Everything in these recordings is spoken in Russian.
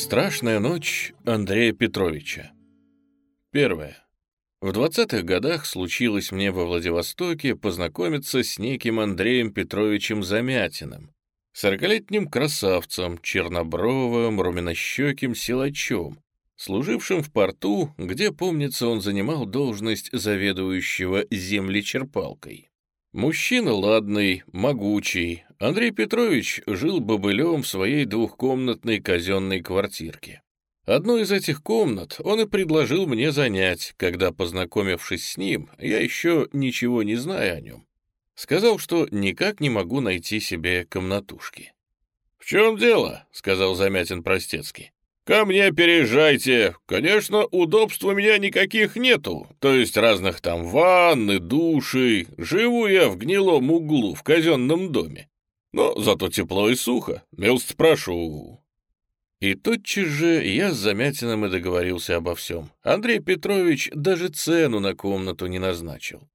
Страшная ночь Андрея Петровича. Первое. В 20-х годах случилось мне во Владивостоке познакомиться с неким Андреем Петровичем Замятиным, сорокалетним красавцем, чернобровым, румянощеким силачом, служившим в порту, где, помнится, он занимал должность заведующего землечерпалкой. Мужчина ладный, могучий, Андрей Петрович жил бобылем в своей двухкомнатной казенной квартирке. Одну из этих комнат он и предложил мне занять, когда, познакомившись с ним, я еще ничего не знаю о нем. Сказал, что никак не могу найти себе комнатушки. «В чем дело?» — сказал Замятин Простецкий. «Ко мне переезжайте. Конечно, удобств у меня никаких нету, то есть разных там ванны, души. Живу я в гнилом углу в казенном доме. Но зато тепло и сухо. Милость прошу». И тотчас же я с Замятиным и договорился обо всем. Андрей Петрович даже цену на комнату не назначил.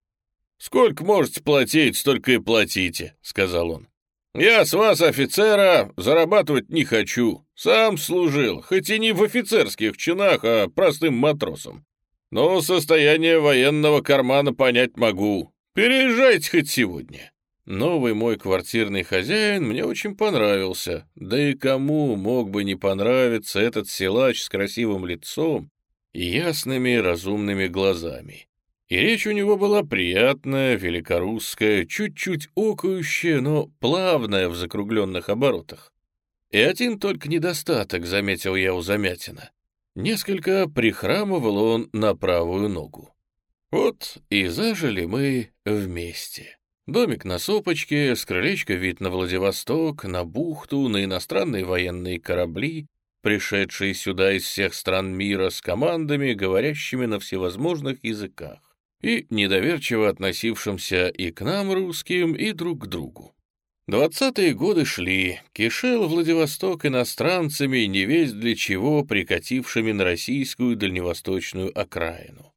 «Сколько можете платить, столько и платите», — сказал он. «Я с вас, офицера, зарабатывать не хочу. Сам служил, хоть и не в офицерских чинах, а простым матросом. Но состояние военного кармана понять могу. Переезжайте хоть сегодня». Новый мой квартирный хозяин мне очень понравился. Да и кому мог бы не понравиться этот силач с красивым лицом и ясными разумными глазами. И речь у него была приятная, великорусская, чуть-чуть окающая, но плавная в закругленных оборотах. И один только недостаток, заметил я у Замятина. Несколько прихрамывал он на правую ногу. Вот и зажили мы вместе. Домик на сопочке, с крылечка вид на Владивосток, на бухту, на иностранные военные корабли, пришедшие сюда из всех стран мира с командами, говорящими на всевозможных языках и недоверчиво относившимся и к нам, русским, и друг к другу. Двадцатые годы шли, кишел Владивосток иностранцами, не весь для чего прикатившими на российскую дальневосточную окраину.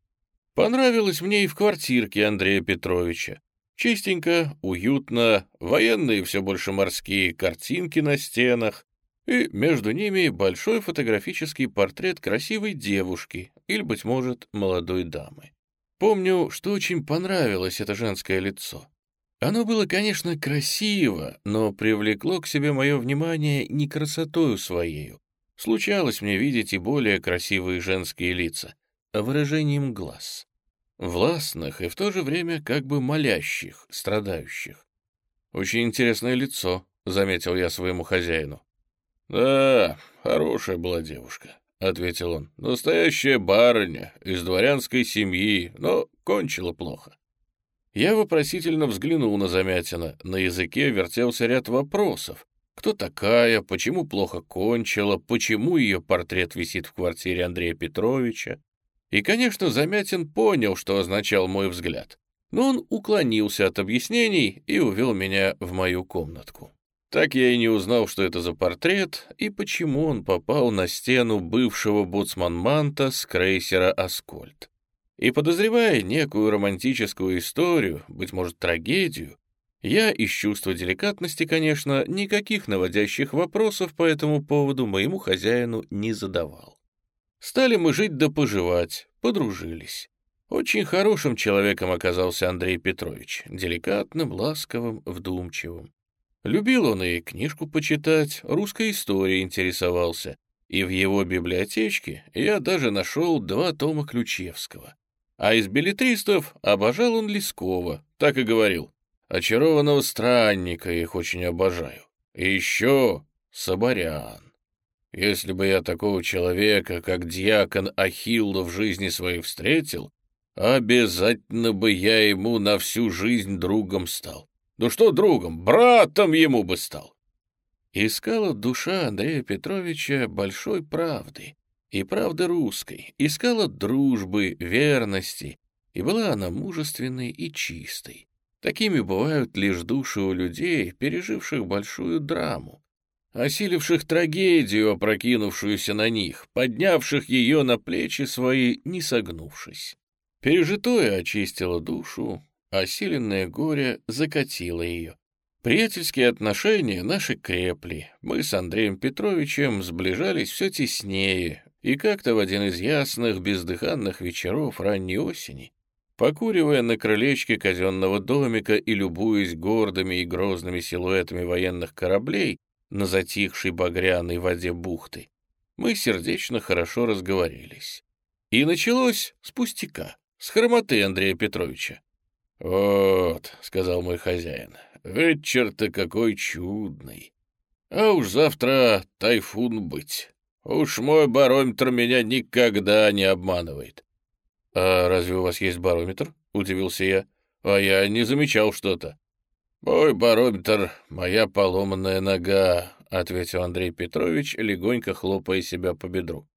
Понравилось мне и в квартирке Андрея Петровича. Чистенько, уютно, военные все больше морские картинки на стенах, и между ними большой фотографический портрет красивой девушки или, быть может, молодой дамы. Помню, что очень понравилось это женское лицо. Оно было, конечно, красиво, но привлекло к себе мое внимание не красотою своею. Случалось мне видеть и более красивые женские лица, а выражением глаз. Властных и в то же время как бы молящих, страдающих. «Очень интересное лицо», — заметил я своему хозяину. «Да, хорошая была девушка. — ответил он. «Настоящая барыня, из дворянской семьи, но кончила плохо». Я вопросительно взглянул на Замятина. На языке вертелся ряд вопросов. Кто такая, почему плохо кончила, почему ее портрет висит в квартире Андрея Петровича. И, конечно, Замятин понял, что означал мой взгляд. Но он уклонился от объяснений и увел меня в мою комнатку. Так я и не узнал, что это за портрет и почему он попал на стену бывшего боцман-манта с крейсера «Аскольд». И подозревая некую романтическую историю, быть может, трагедию, я из чувства деликатности, конечно, никаких наводящих вопросов по этому поводу моему хозяину не задавал. Стали мы жить да поживать, подружились. Очень хорошим человеком оказался Андрей Петрович, деликатным, ласковым, вдумчивым. Любил он и книжку почитать, русской историей интересовался, и в его библиотечке я даже нашел два тома Ключевского. А из билетристов обожал он Лескова, так и говорил. Очарованного странника их очень обожаю. И еще Соборян. Если бы я такого человека, как дьякон Ахилла в жизни своей встретил, обязательно бы я ему на всю жизнь другом стал. Ну что другом, братом ему бы стал. Искала душа Андрея Петровича большой правды, и правды русской, искала дружбы, верности, и была она мужественной и чистой. Такими бывают лишь души у людей, переживших большую драму, осиливших трагедию, опрокинувшуюся на них, поднявших ее на плечи свои, не согнувшись. Пережитое очистило душу, Осиленное горе закатило ее. Приятельские отношения наши крепли. Мы с Андреем Петровичем сближались все теснее, и как-то в один из ясных, бездыханных вечеров ранней осени, покуривая на крылечке казенного домика и любуясь гордыми и грозными силуэтами военных кораблей на затихшей багряной воде бухты, мы сердечно хорошо разговорились. И началось с пустяка, с хромоты Андрея Петровича. «Вот», — сказал мой хозяин, — «вечер-то какой чудный. А уж завтра тайфун быть. Уж мой барометр меня никогда не обманывает». «А разве у вас есть барометр?» — удивился я. «А я не замечал что-то». «Мой барометр — моя поломанная нога», — ответил Андрей Петрович, легонько хлопая себя по бедру.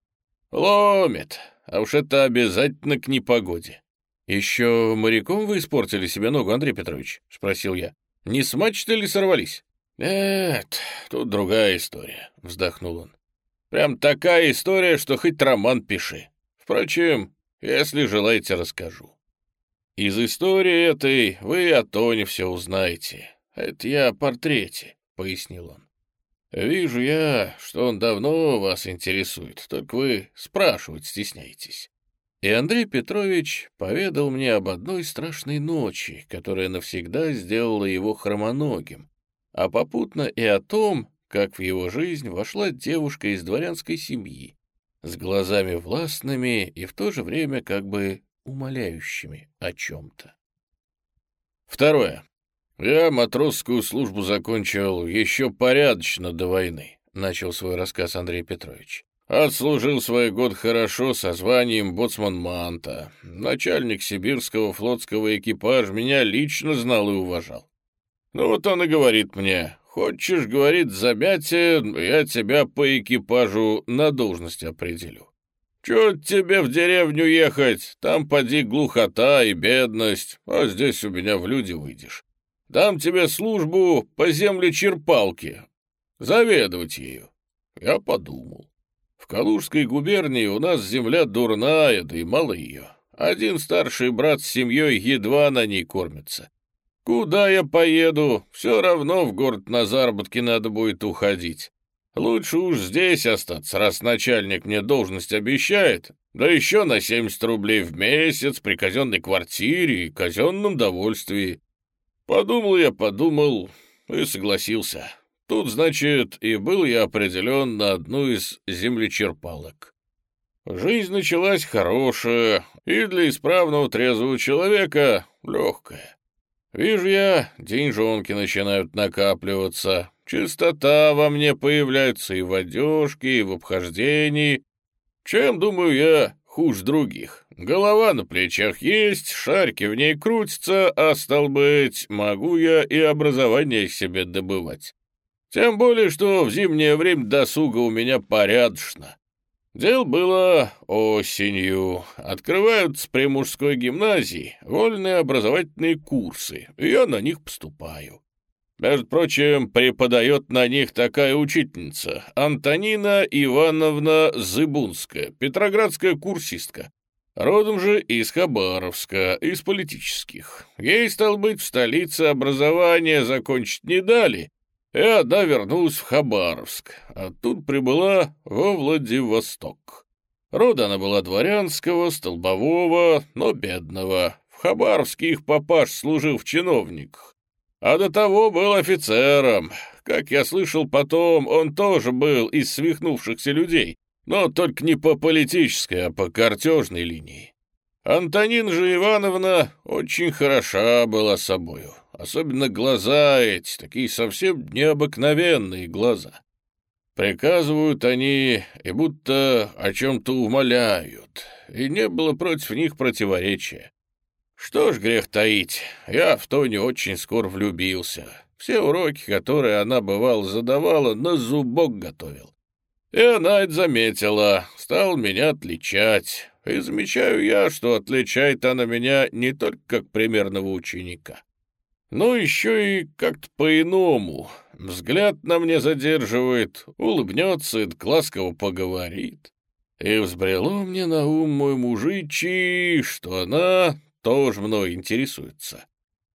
«Ломит, а уж это обязательно к непогоде». «Еще моряком вы испортили себе ногу, Андрей Петрович?» — спросил я. «Не с мачты ли сорвались?» «Нет, тут другая история», — вздохнул он. «Прям такая история, что хоть роман пиши. Впрочем, если желаете, расскажу. Из истории этой вы о Тоне все узнаете. Это я о портрете», — пояснил он. «Вижу я, что он давно вас интересует, только вы спрашивать стесняетесь». И Андрей Петрович поведал мне об одной страшной ночи, которая навсегда сделала его хромоногим, а попутно и о том, как в его жизнь вошла девушка из дворянской семьи, с глазами властными и в то же время как бы умоляющими о чем-то. Второе. «Я матросскую службу закончил еще порядочно до войны», — начал свой рассказ Андрей Петрович. «Отслужил свой год хорошо со званием боцман-манта. Начальник сибирского флотского экипажа меня лично знал и уважал. Ну вот он и говорит мне, хочешь, говорит, замятие, я тебя по экипажу на должность определю. Чё тебе в деревню ехать? Там поди глухота и бедность, а здесь у меня в люди выйдешь. Дам тебе службу по земле черпалки. Заведовать ею. Я подумал. Калужской губернии у нас земля дурная, да и мало ее. Один старший брат с семьей едва на ней кормится. Куда я поеду? Все равно в город на заработки надо будет уходить. Лучше уж здесь остаться, раз начальник мне должность обещает, да еще на 70 рублей в месяц при казенной квартире и казенном довольствии. Подумал я, подумал и согласился. Тут, значит, и был я определен на одну из землечерпалок. Жизнь началась хорошая и для исправного трезвого человека легкая. Вижу я, деньжонки начинают накапливаться, чистота во мне появляется и в одежке, и в обхождении. Чем, думаю я, хуже других. Голова на плечах есть, шарики в ней крутятся, а, стал быть, могу я и образование себе добывать. Тем более, что в зимнее время досуга у меня порядочно. Дело было осенью. Открываются при мужской гимназии вольные образовательные курсы, и я на них поступаю. Между прочим, преподает на них такая учительница, Антонина Ивановна Зыбунская, петроградская курсистка. Родом же из Хабаровска, из политических. Ей, стал быть, в столице образования закончить не дали, и одна вернулась в Хабаровск, а тут прибыла во Владивосток. Рода она была дворянского, столбового, но бедного. В Хабаровске их папаш служил в чиновниках а до того был офицером. Как я слышал потом, он тоже был из свихнувшихся людей, но только не по политической, а по картежной линии. Антонин же Ивановна очень хороша была собою, особенно глаза эти, такие совсем необыкновенные глаза. Приказывают они и будто о чем-то умоляют, и не было против них противоречия. Что ж грех таить, я в Тони очень скоро влюбился. Все уроки, которые она, бывало, задавала, на зубок готовил. И она это заметила, стал меня отличать. И замечаю я, что отличает она меня не только как примерного ученика, но еще и как-то по-иному. Взгляд на мне задерживает, улыбнется и ласково поговорит. И взбрело мне на ум мой мужичий, что она тоже мной интересуется.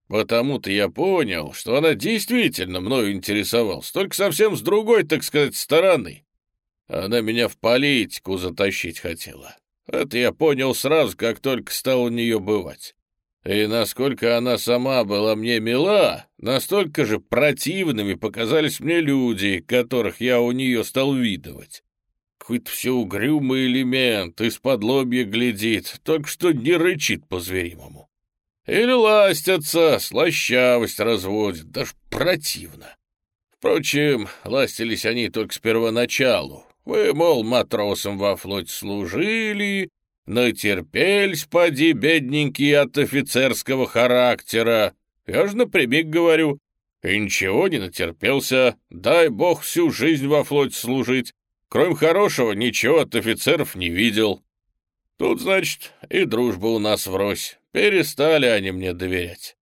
Потому-то я понял, что она действительно мною интересовалась, только совсем с другой, так сказать, стороны. Она меня в политику затащить хотела. Это я понял сразу, как только стал у нее бывать. И насколько она сама была мне мила, настолько же противными показались мне люди, которых я у нее стал видывать. Какой-то все угрюмый элемент, из-под лобья глядит, только что не рычит по-зверимому. Или ластятся, слащавость разводит, даже противно. Впрочем, ластились они только с первоначалу. Вы, мол, матросом во флоте служили, натерпелись, поди, бедненькие, от офицерского характера. Я же напрямик говорю, и ничего не натерпелся, дай бог всю жизнь во флоте служить. Кроме хорошего, ничего от офицеров не видел. Тут, значит, и дружба у нас врозь. Перестали они мне доверять.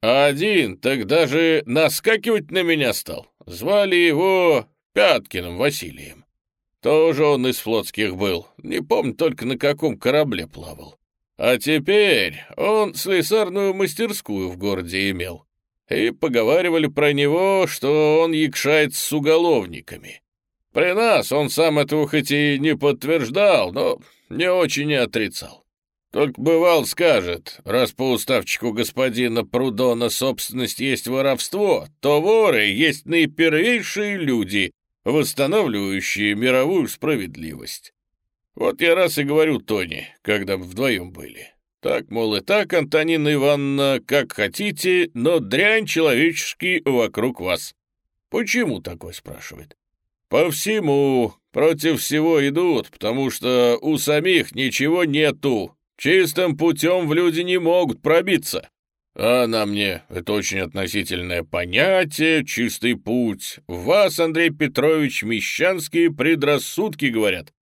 А один так даже наскакивать на меня стал. Звали его Пяткиным Василием. Тоже он из флотских был, не помню только на каком корабле плавал. А теперь он слесарную мастерскую в городе имел. И поговаривали про него, что он якшает с уголовниками. При нас он сам этого хоть и не подтверждал, но не очень и отрицал. Только бывал скажет, раз по уставчику господина Прудона собственность есть воровство, то воры есть наипервейшие люди, восстанавливающие мировую справедливость. Вот я раз и говорю Тони, когда мы вдвоем были. Так, мол, и так, Антонина Ивановна, как хотите, но дрянь человеческий вокруг вас. Почему такой, спрашивает? По всему, против всего идут, потому что у самих ничего нету, Чистым путем в люди не могут пробиться. А на мне это очень относительное понятие, чистый путь. Вас, Андрей Петрович, мещанские предрассудки говорят.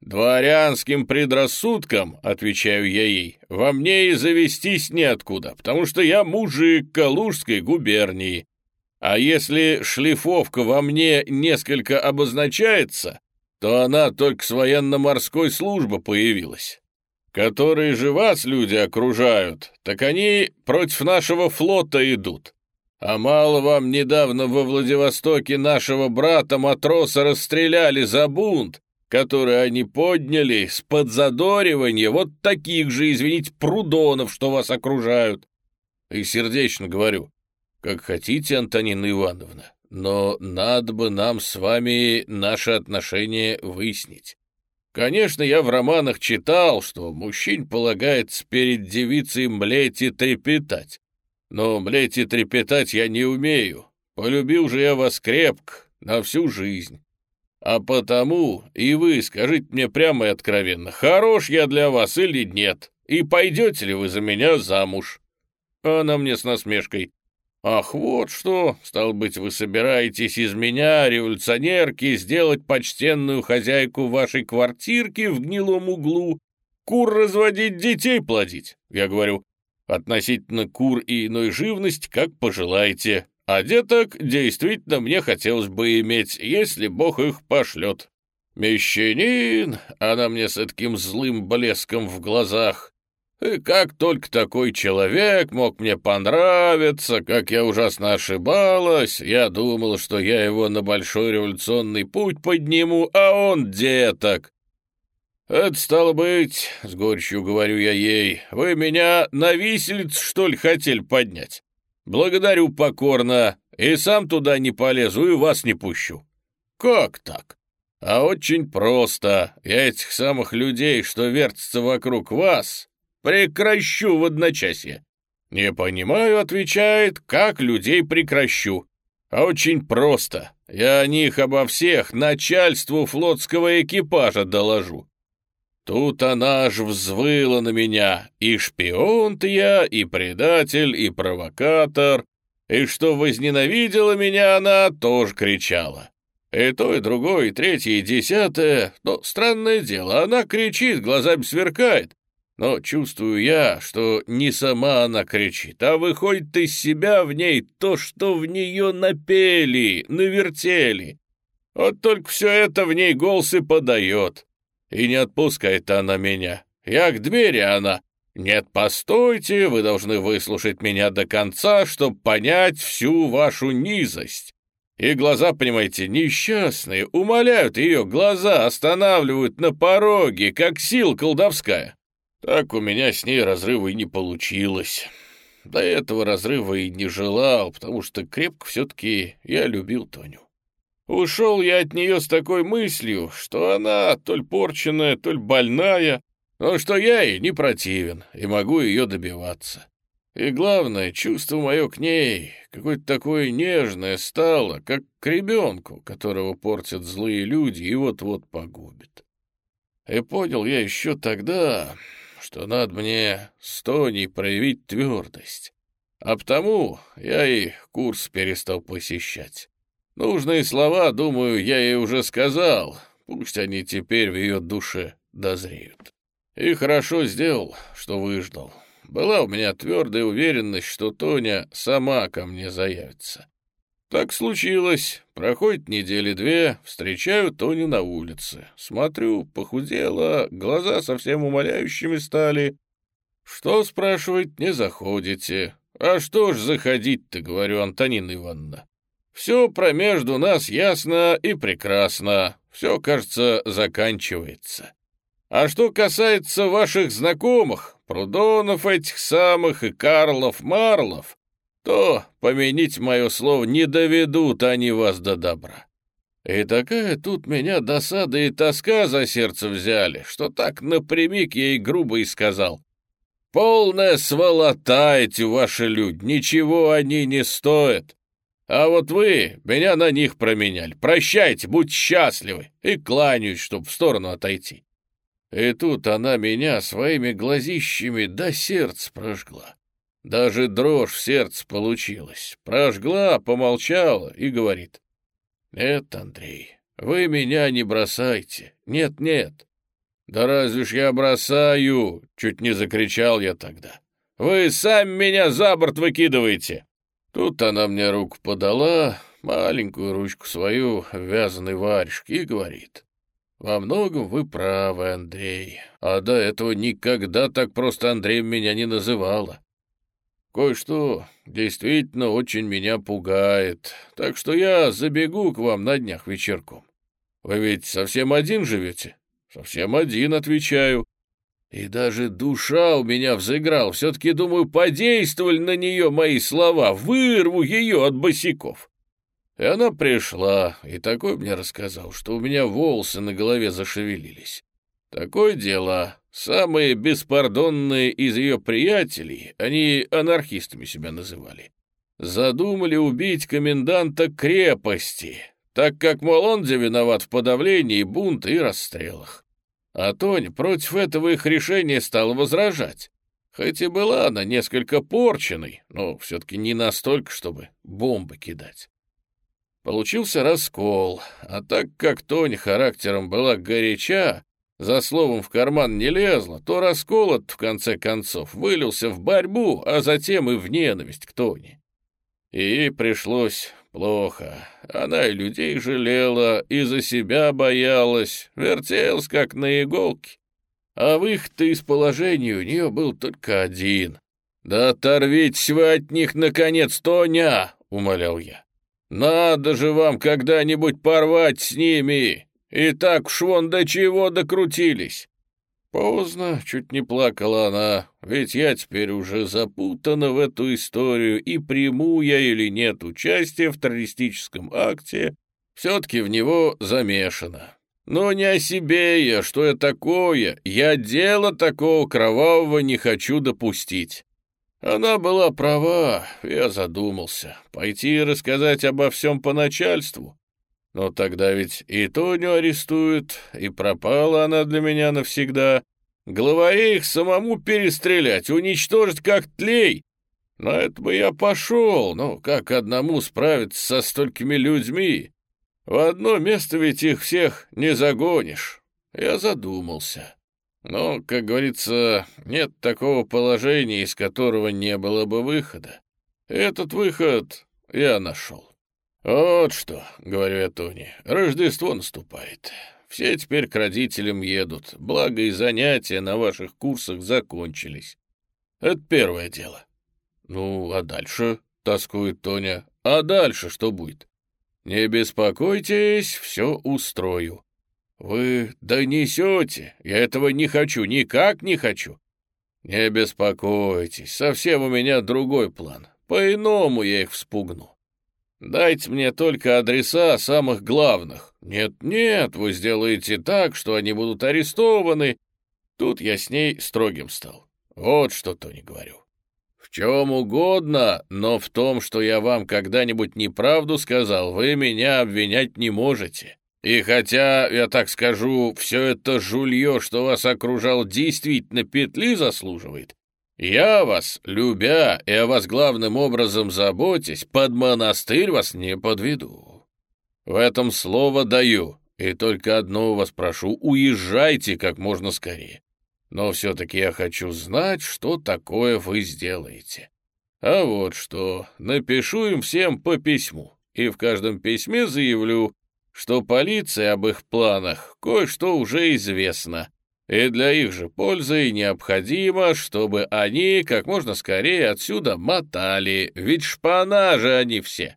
«Дворянским предрассудкам, — отвечаю я ей, — во мне и завестись неоткуда, потому что я мужик Калужской губернии. А если шлифовка во мне несколько обозначается, то она только с военно-морской службы появилась которые же вас люди окружают, так они против нашего флота идут. А мало вам недавно во Владивостоке нашего брата-матроса расстреляли за бунт, который они подняли с подзадоривания вот таких же, извините, прудонов, что вас окружают. И сердечно говорю, как хотите, Антонина Ивановна, но надо бы нам с вами наши отношения выяснить. Конечно, я в романах читал, что мужчин полагается перед девицей млеть и трепетать. Но млеть и трепетать я не умею. Полюбил же я вас крепко, на всю жизнь. А потому и вы скажите мне прямо и откровенно, хорош я для вас или нет, и пойдете ли вы за меня замуж?» Она мне с насмешкой. «Ах, вот что! Стал быть, вы собираетесь из меня, революционерки, сделать почтенную хозяйку вашей квартирки в гнилом углу, кур разводить, детей плодить?» Я говорю, «Относительно кур и иной живности, как пожелаете, а деток действительно мне хотелось бы иметь, если Бог их пошлет». «Мещанин!» — она мне с таким злым блеском в глазах. И как только такой человек мог мне понравиться, как я ужасно ошибалась, я думал, что я его на большой революционный путь подниму, а он деток. Это стало быть, — с горечью говорю я ей, — вы меня на виселицу, что ли, хотели поднять? Благодарю покорно, и сам туда не полезу, и вас не пущу. Как так? А очень просто. Я этих самых людей, что вертятся вокруг вас, Прекращу в одночасье. Не понимаю, отвечает, как людей прекращу. А очень просто. Я о них обо всех начальству флотского экипажа доложу. Тут она аж взвыла на меня. И шпион-то я, и предатель, и провокатор. И что возненавидела меня она, тоже кричала. И то, и другое, и третье, и десятое. Но странное дело, она кричит, глазами сверкает, но чувствую я, что не сама она кричит, а выходит из себя в ней то, что в нее напели, навертели. Вот только все это в ней голос и подает. И не отпускает она меня. Я к двери, она. «Нет, постойте, вы должны выслушать меня до конца, чтобы понять всю вашу низость». И глаза, понимаете, несчастные, умоляют ее, глаза останавливают на пороге, как сил колдовская. Так у меня с ней разрыва и не получилось. До этого разрыва и не желал, потому что крепко все-таки я любил Тоню. Ушел я от нее с такой мыслью, что она то ли порченная, то больная, но что я ей не противен и могу ее добиваться. И главное, чувство мое к ней какое-то такое нежное стало, как к ребенку, которого портят злые люди и вот-вот погубит. И понял я еще тогда, что надо мне с Тоней проявить твердость. А потому я и курс перестал посещать. Нужные слова, думаю, я ей уже сказал, пусть они теперь в ее душе дозреют. И хорошо сделал, что выждал. Была у меня твердая уверенность, что Тоня сама ко мне заявится. Так случилось. Проходит недели две, встречаю Тоню на улице. Смотрю, похудела, глаза совсем умоляющими стали. Что, спрашивает, не заходите? А что ж заходить-то, говорю, Антонина Ивановна. Все про нас ясно и прекрасно. Все, кажется, заканчивается. А что касается ваших знакомых, Прудонов этих самых и Карлов-Марлов, то, помяните мое слово, не доведут они вас до добра. И такая тут меня досада и тоска за сердце взяли, что так напрямик ей грубо и сказал. «Полная сволота эти ваши люди, ничего они не стоят. А вот вы меня на них променяли. Прощайте, будь счастливы!» И кланяюсь, чтоб в сторону отойти. И тут она меня своими глазищами до сердца прожгла. Даже дрожь в сердце получилась. Прожгла, помолчала и говорит. «Нет, Андрей, вы меня не бросайте. Нет-нет». «Да разве ж я бросаю?» — чуть не закричал я тогда. «Вы сами меня за борт выкидываете!» Тут она мне руку подала, маленькую ручку свою, вязаной варежки, и говорит. «Во многом вы правы, Андрей, а до этого никогда так просто Андреем меня не называла. Кое-что действительно очень меня пугает, так что я забегу к вам на днях вечерком. Вы ведь совсем один живете?» «Совсем один, отвечаю. И даже душа у меня взыграл. Все-таки, думаю, подействовали на нее мои слова. Вырву ее от босиков. И она пришла, и такой мне рассказал, что у меня волосы на голове зашевелились. Такое дело. Самые беспардонные из ее приятелей, они анархистами себя называли, задумали убить коменданта крепости, так как, мол, он виноват в подавлении бунта и расстрелах. А Тонь против этого их решения стала возражать. Хоть и была она несколько порченной, но все-таки не настолько, чтобы бомбы кидать. Получился раскол, а так как Тонь характером была горяча, за словом в карман не лезла, то раскол этот, в конце концов, вылился в борьбу, а затем и в ненависть к Тоне. И пришлось плохо. Она и людей жалела, и за себя боялась, вертелась, как на иголке. А выход из положения у нее был только один. «Да оторвитесь вы от них, наконец, Тоня!» — умолял я. Надо же вам когда-нибудь порвать с ними! И так уж вон до чего докрутились!» Поздно, чуть не плакала она, ведь я теперь уже запутана в эту историю, и приму я или нет участие в террористическом акте, все-таки в него замешана. Но не о себе я, что я такое, я дело такого кровавого не хочу допустить. Она была права, я задумался. Пойти и рассказать обо всем по начальству. Но тогда ведь и Тоню арестуют, и пропала она для меня навсегда. Главарей их самому перестрелять, уничтожить как тлей. На это бы я пошел, но как одному справиться со столькими людьми? В одно место ведь их всех не загонишь. Я задумался. Но, как говорится, нет такого положения, из которого не было бы выхода. Этот выход я нашел. «Вот что», — говорю я Тони, — «Рождество наступает. Все теперь к родителям едут, благо и занятия на ваших курсах закончились. Это первое дело. Ну, а дальше, тоскует Тоня, а дальше что будет? Не беспокойтесь, все устрою. Вы донесете, я этого не хочу, никак не хочу. Не беспокойтесь, совсем у меня другой план. По-иному я их вспугну. Дайте мне только адреса самых главных. Нет-нет, вы сделаете так, что они будут арестованы. Тут я с ней строгим стал. Вот что то не говорю. В чем угодно, но в том, что я вам когда-нибудь неправду сказал, вы меня обвинять не можете. И хотя, я так скажу, все это жулье, что вас окружал, действительно петли заслуживает, я вас, любя и о вас главным образом заботясь, под монастырь вас не подведу. В этом слово даю, и только одно у вас прошу, уезжайте как можно скорее. Но все-таки я хочу знать, что такое вы сделаете. А вот что, напишу им всем по письму, и в каждом письме заявлю, что полиции об их планах кое-что уже известно, и для их же пользы необходимо, чтобы они как можно скорее отсюда мотали, ведь шпана же они все.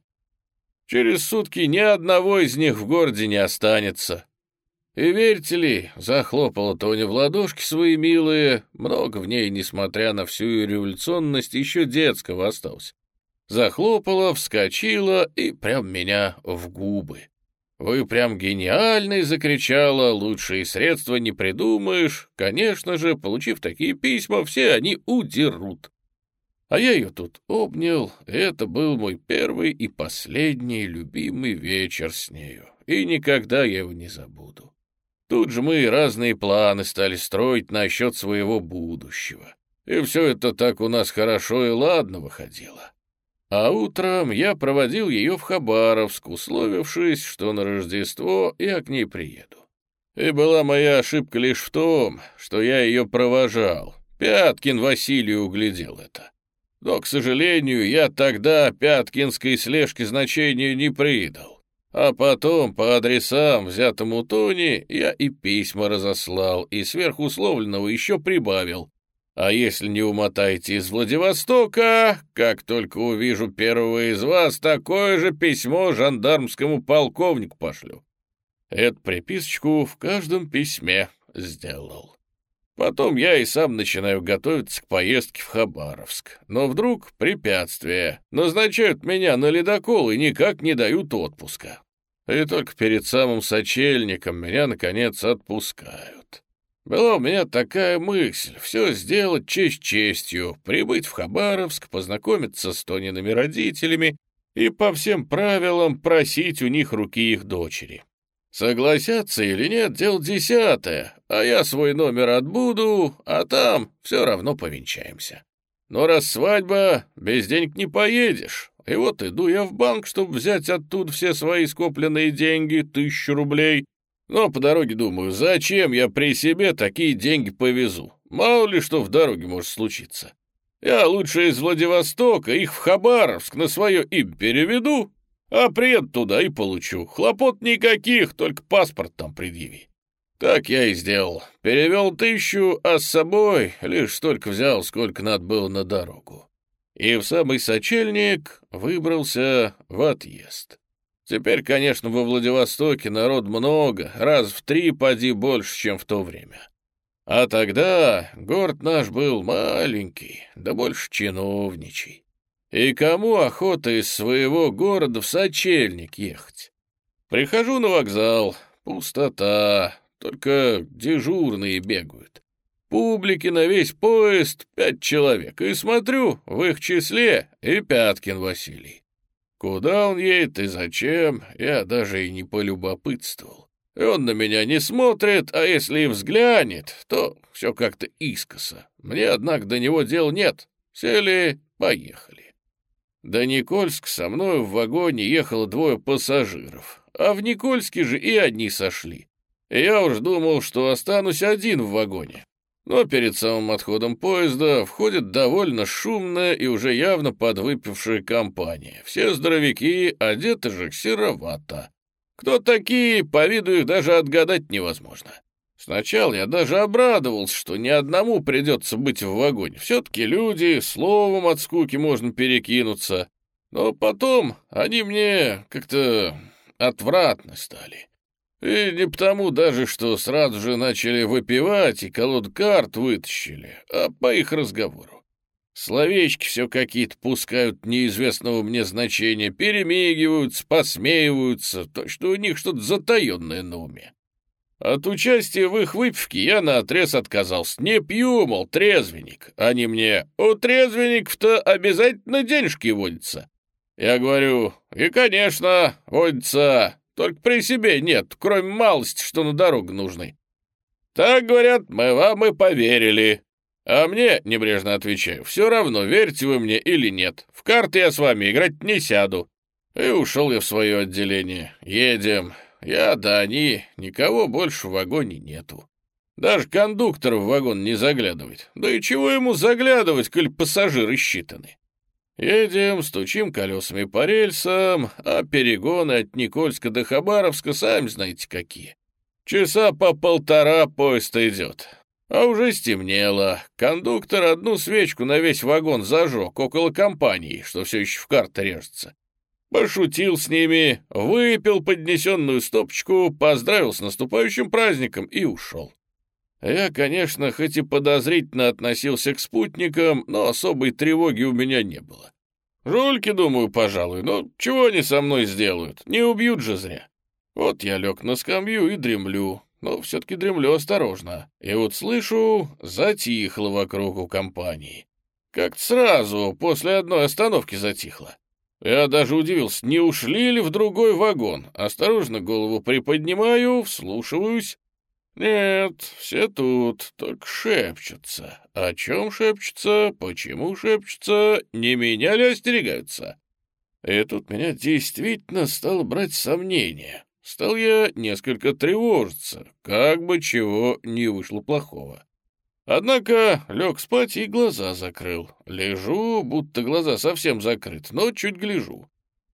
Через сутки ни одного из них в городе не останется. И верьте ли, захлопала Тоня в ладошки свои милые, много в ней, несмотря на всю ее революционность, еще детского осталось. Захлопала, вскочила и прям меня в губы. «Вы прям гениальный!» — закричала. «Лучшие средства не придумаешь. Конечно же, получив такие письма, все они удерут». А я ее тут обнял. Это был мой первый и последний любимый вечер с нею. И никогда я его не забуду. Тут же мы разные планы стали строить насчет своего будущего. И все это так у нас хорошо и ладно выходило. А утром я проводил ее в Хабаровск, условившись, что на Рождество я к ней приеду. И была моя ошибка лишь в том, что я ее провожал. Пяткин Василий углядел это. Но, к сожалению, я тогда Пяткинской слежке значения не придал. А потом по адресам, взятым у Тони, я и письма разослал, и сверхусловленного еще прибавил, а если не умотаете из Владивостока, как только увижу первого из вас, такое же письмо жандармскому полковнику пошлю. Эту приписочку в каждом письме сделал. Потом я и сам начинаю готовиться к поездке в Хабаровск. Но вдруг препятствие. Назначают меня на ледокол и никак не дают отпуска. И только перед самым сочельником меня, наконец, отпускают. Была у меня такая мысль — все сделать честь честью, прибыть в Хабаровск, познакомиться с Тониными родителями и по всем правилам просить у них руки их дочери. Согласятся или нет, дело десятое, а я свой номер отбуду, а там все равно повенчаемся. Но раз свадьба, без денег не поедешь. И вот иду я в банк, чтобы взять оттуда все свои скопленные деньги, тысячу рублей, но по дороге думаю, зачем я при себе такие деньги повезу? Мало ли что в дороге может случиться. Я лучше из Владивостока их в Хабаровск на свое имя переведу, а приеду туда и получу. Хлопот никаких, только паспорт там предъяви. Так я и сделал. Перевел тысячу, а с собой лишь столько взял, сколько надо было на дорогу. И в самый сочельник выбрался в отъезд. Теперь, конечно, во Владивостоке народ много, раз в три поди больше, чем в то время. А тогда город наш был маленький, да больше чиновничий. И кому охота из своего города в сочельник ехать? Прихожу на вокзал, пустота, только дежурные бегают. Публики на весь поезд пять человек, и смотрю, в их числе и Пяткин Василий. Куда он едет и зачем, я даже и не полюбопытствовал. Он на меня не смотрит, а если и взглянет, то все как-то искоса. Мне, однако, до него дел нет. Сели, поехали. До Никольск со мной в вагоне ехало двое пассажиров, а в Никольске же и одни сошли. Я уж думал, что останусь один в вагоне. Но перед самым отходом поезда входит довольно шумная и уже явно подвыпившая компания. Все здоровяки одеты же серовато. Кто такие, по виду их даже отгадать невозможно. Сначала я даже обрадовался, что ни одному придется быть в вагоне. Все-таки люди, словом от скуки можно перекинуться. Но потом они мне как-то отвратны стали. И не потому даже, что сразу же начали выпивать и колод карт вытащили, а по их разговору. Словечки все какие-то пускают неизвестного мне значения, перемигиваются, посмеиваются, точно у них что-то затаенное на уме. От участия в их выпивке я наотрез отказался. Не пью, мол, трезвенник. Они мне, у трезвенников-то обязательно денежки водятся. Я говорю, и, конечно, водятся, только при себе нет, кроме малости, что на дорогу нужны. Так, говорят, мы вам и поверили. А мне, небрежно отвечаю, все равно, верьте вы мне или нет. В карты я с вами играть не сяду. И ушел я в свое отделение. Едем. Я да они, никого больше в вагоне нету. Даже кондуктор в вагон не заглядывает. Да и чего ему заглядывать, коль пассажиры считаны? Едем, стучим колесами по рельсам, а перегоны от Никольска до Хабаровска сами знаете какие. Часа по полтора поезд идет. А уже стемнело. Кондуктор одну свечку на весь вагон зажег около компании, что все еще в карты режется. Пошутил с ними, выпил поднесенную стопочку, поздравил с наступающим праздником и ушел. Я, конечно, хоть и подозрительно относился к спутникам, но особой тревоги у меня не было. Жульки, думаю, пожалуй, но чего они со мной сделают? Не убьют же зря. Вот я лег на скамью и дремлю, но все-таки дремлю осторожно. И вот слышу, затихло вокруг у компании. Как-то сразу после одной остановки затихло. Я даже удивился, не ушли ли в другой вагон. Осторожно голову приподнимаю, вслушиваюсь. Нет, все тут, только шепчутся. О чем шепчутся, почему шепчутся, не меня ли остерегаются? И тут меня действительно стало брать сомнение. Стал я несколько тревожиться, как бы чего не вышло плохого. Однако лег спать и глаза закрыл. Лежу, будто глаза совсем закрыты, но чуть гляжу.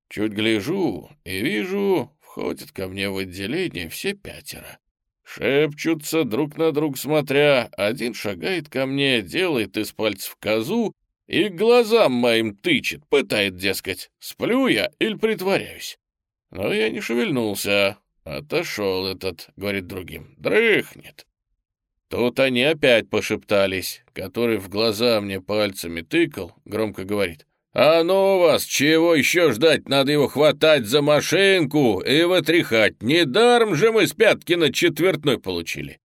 Чуть гляжу и вижу, входят ко мне в отделение все пятеро. Шепчутся друг на друг смотря, один шагает ко мне, делает из пальцев козу и глазам моим тычет, пытает, дескать, сплю я или притворяюсь. Но я не шевельнулся. Отошел этот, говорит другим, дрыхнет. Тут они опять пошептались. Который в глаза мне пальцами тыкал, громко говорит. «А ну вас, чего еще ждать? Надо его хватать за машинку и вытряхать. Недаром же мы с пятки на четвертной получили».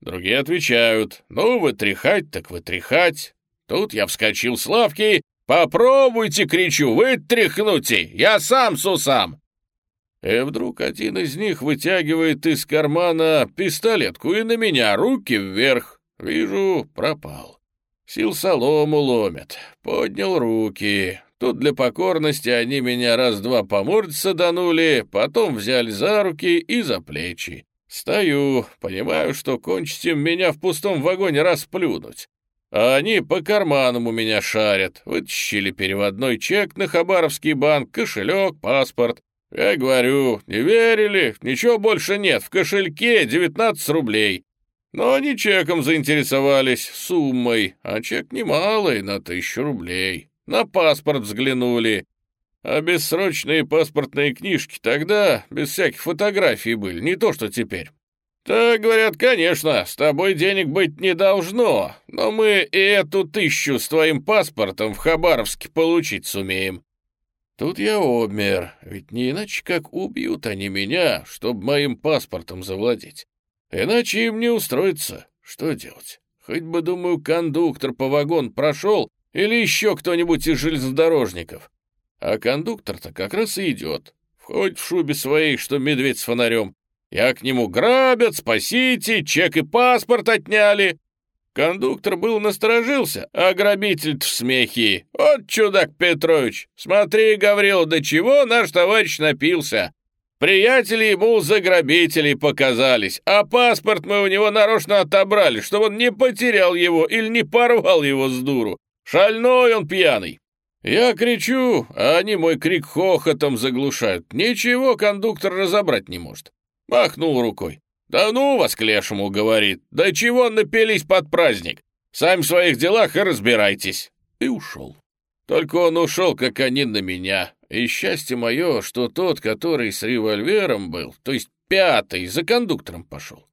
Другие отвечают. «Ну, вытряхать так вытряхать». Тут я вскочил с лавки. «Попробуйте, кричу, вытряхнуте! Я сам с усам!» И вдруг один из них вытягивает из кармана пистолетку и на меня руки вверх. Вижу, пропал. Сил солому ломят. Поднял руки. Тут для покорности они меня раз-два по морде саданули, потом взяли за руки и за плечи. Стою, понимаю, что кончить меня в пустом вагоне расплюнуть. А они по карманам у меня шарят. Вытащили переводной чек на Хабаровский банк, кошелек, паспорт. Я говорю, не верили, ничего больше нет, в кошельке 19 рублей. Но они чеком заинтересовались, суммой, а чек немалый, на тысячу рублей. На паспорт взглянули. А бессрочные паспортные книжки тогда без всяких фотографий были, не то что теперь. Так, говорят, конечно, с тобой денег быть не должно, но мы и эту тысячу с твоим паспортом в Хабаровске получить сумеем. Тут я обмер, ведь не иначе как убьют они меня, чтобы моим паспортом завладеть. Иначе им не устроиться. Что делать? Хоть бы, думаю, кондуктор по вагон прошел или еще кто-нибудь из железнодорожников. А кондуктор-то как раз и идет. Входит в шубе своей, что медведь с фонарем. Я к нему грабят, спасите, чек и паспорт отняли. Кондуктор был насторожился, а грабитель в смехе. Вот чудак Петрович, смотри, Гаврил, до чего наш товарищ напился. Приятели ему за грабителей показались, а паспорт мы у него нарочно отобрали, чтобы он не потерял его или не порвал его с дуру. Шальной он пьяный. Я кричу, а они мой крик хохотом заглушают. Ничего кондуктор разобрать не может. Махнул рукой. «Да ну вас к лешему», — говорит, «да чего напились под праздник? Сами в своих делах и разбирайтесь». И ушел. Только он ушел, как они на меня. И счастье мое, что тот, который с револьвером был, то есть пятый, за кондуктором пошел.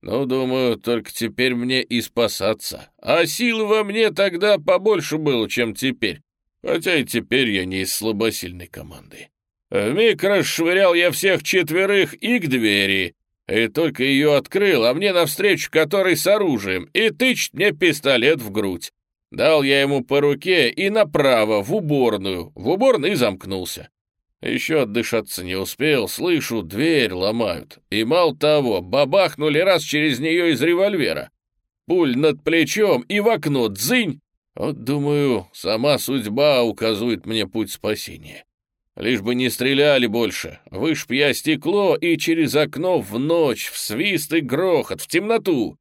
Ну, думаю, только теперь мне и спасаться. А силы во мне тогда побольше было, чем теперь. Хотя и теперь я не из слабосильной команды. Вмиг расшвырял я всех четверых и к двери, и только ее открыл, а мне навстречу который с оружием, и тычет мне пистолет в грудь. Дал я ему по руке и направо, в уборную, в уборной замкнулся. Еще отдышаться не успел, слышу, дверь ломают. И мало того, бабахнули раз через нее из револьвера. Пуль над плечом и в окно дзынь. Вот, думаю, сама судьба указывает мне путь спасения. Лишь бы не стреляли больше. Вышиб я стекло и через окно в ночь, в свист и грохот, в темноту.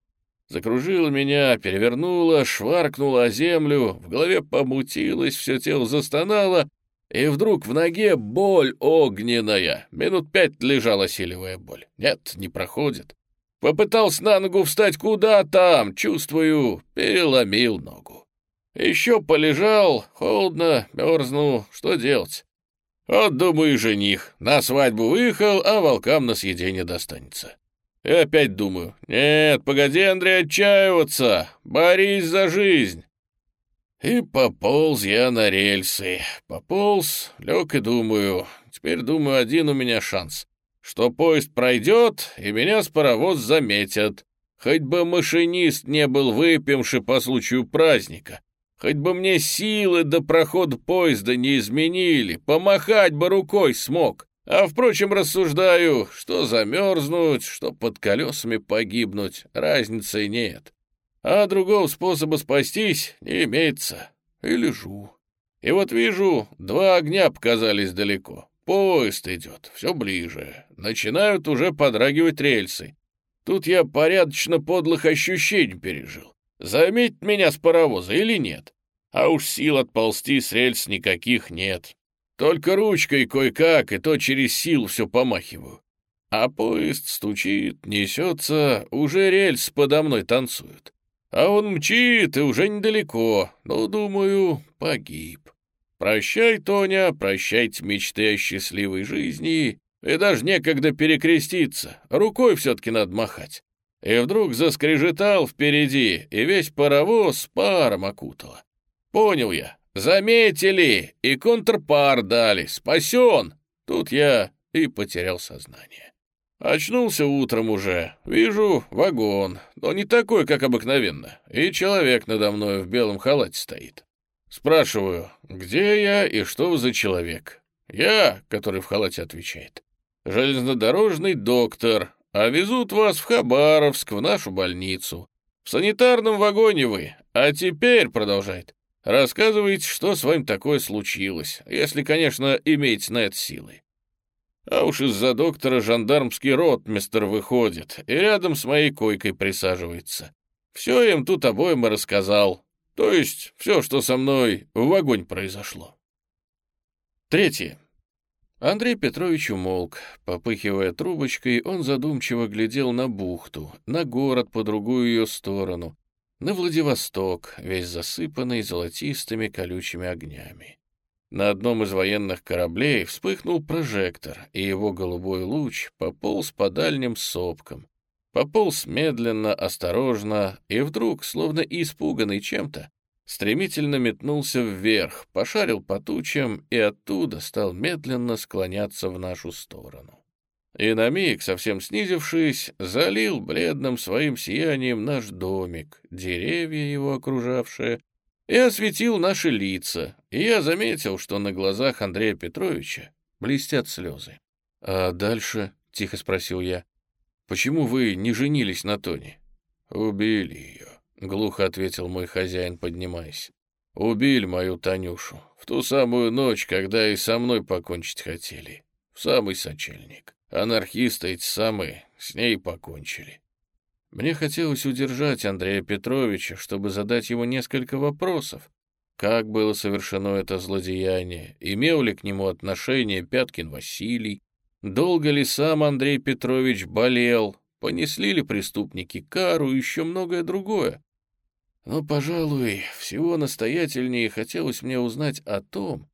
Закружила меня, перевернула, шваркнула о землю, в голове помутилось, все тело застонало, и вдруг в ноге боль огненная. Минут пять лежала силевая боль. Нет, не проходит. Попытался на ногу встать куда там, чувствую, переломил ногу. Еще полежал, холодно, мерзну, что делать? Вот, думаю, жених. На свадьбу выехал, а волкам на съедение достанется. И опять думаю, нет, погоди, Андрей, отчаиваться, борись за жизнь. И пополз я на рельсы. Пополз, лег и думаю, теперь, думаю, один у меня шанс. Что поезд пройдет, и меня с паровоз заметят. Хоть бы машинист не был выпивший по случаю праздника. Хоть бы мне силы до прохода поезда не изменили, помахать бы рукой смог. А, впрочем, рассуждаю, что замерзнуть, что под колесами погибнуть, разницы нет. А другого способа спастись не имеется. И лежу. И вот вижу, два огня показались далеко. Поезд идет, все ближе. Начинают уже подрагивать рельсы. Тут я порядочно подлых ощущений пережил. Заметить меня с паровоза или нет? А уж сил отползти с рельс никаких нет. Только ручкой кое-как, и то через силу все помахиваю. А поезд стучит, несется, уже рельс подо мной танцует. А он мчит, и уже недалеко, но, думаю, погиб. Прощай, Тоня, прощайте мечты о счастливой жизни, и даже некогда перекреститься, рукой все-таки надо махать. И вдруг заскрежетал впереди, и весь паровоз паром окутало. Понял я, заметили, и контрпар дали, спасен. Тут я и потерял сознание. Очнулся утром уже, вижу вагон, но не такой, как обыкновенно, и человек надо мной в белом халате стоит. Спрашиваю, где я и что за человек? Я, который в халате отвечает, железнодорожный доктор, а везут вас в Хабаровск, в нашу больницу. В санитарном вагоне вы, а теперь, продолжает, рассказывайте, что с вами такое случилось, если, конечно, имеете на это силы. А уж из-за доктора жандармский ротмистер выходит и рядом с моей койкой присаживается. Все им тут обоим и рассказал. То есть все, что со мной в огонь произошло. Третье. Андрей Петрович умолк. Попыхивая трубочкой, он задумчиво глядел на бухту, на город по другую ее сторону, на Владивосток, весь засыпанный золотистыми колючими огнями. На одном из военных кораблей вспыхнул прожектор, и его голубой луч пополз по дальним сопкам. Пополз медленно, осторожно, и вдруг, словно испуганный чем-то, стремительно метнулся вверх, пошарил по тучам и оттуда стал медленно склоняться в нашу сторону. И на миг, совсем снизившись, залил бледным своим сиянием наш домик, деревья его окружавшие, и осветил наши лица, и я заметил, что на глазах Андрея Петровича блестят слезы. «А дальше?» — тихо спросил я. «Почему вы не женились на Тоне?» «Убили ее», — глухо ответил мой хозяин, поднимаясь. «Убили мою Танюшу в ту самую ночь, когда и со мной покончить хотели. В самый сочельник. Анархисты эти самые с ней покончили. Мне хотелось удержать Андрея Петровича, чтобы задать ему несколько вопросов. Как было совершено это злодеяние? Имел ли к нему отношение Пяткин Василий? Долго ли сам Андрей Петрович болел? понесли ли преступники кару и еще многое другое. Но, пожалуй, всего настоятельнее хотелось мне узнать о том,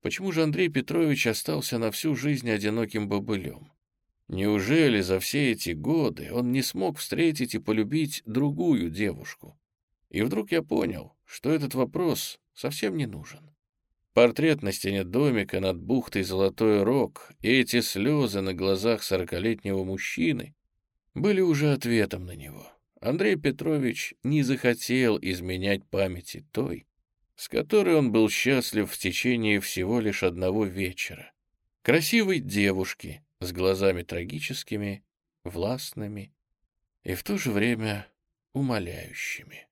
почему же Андрей Петрович остался на всю жизнь одиноким бобылем. Неужели за все эти годы он не смог встретить и полюбить другую девушку? И вдруг я понял, что этот вопрос совсем не нужен. Портрет на стене домика над бухтой Золотой Рог и эти слезы на глазах сорокалетнего мужчины были уже ответом на него. Андрей Петрович не захотел изменять памяти той, с которой он был счастлив в течение всего лишь одного вечера. Красивой девушки, с глазами трагическими, властными и в то же время умоляющими.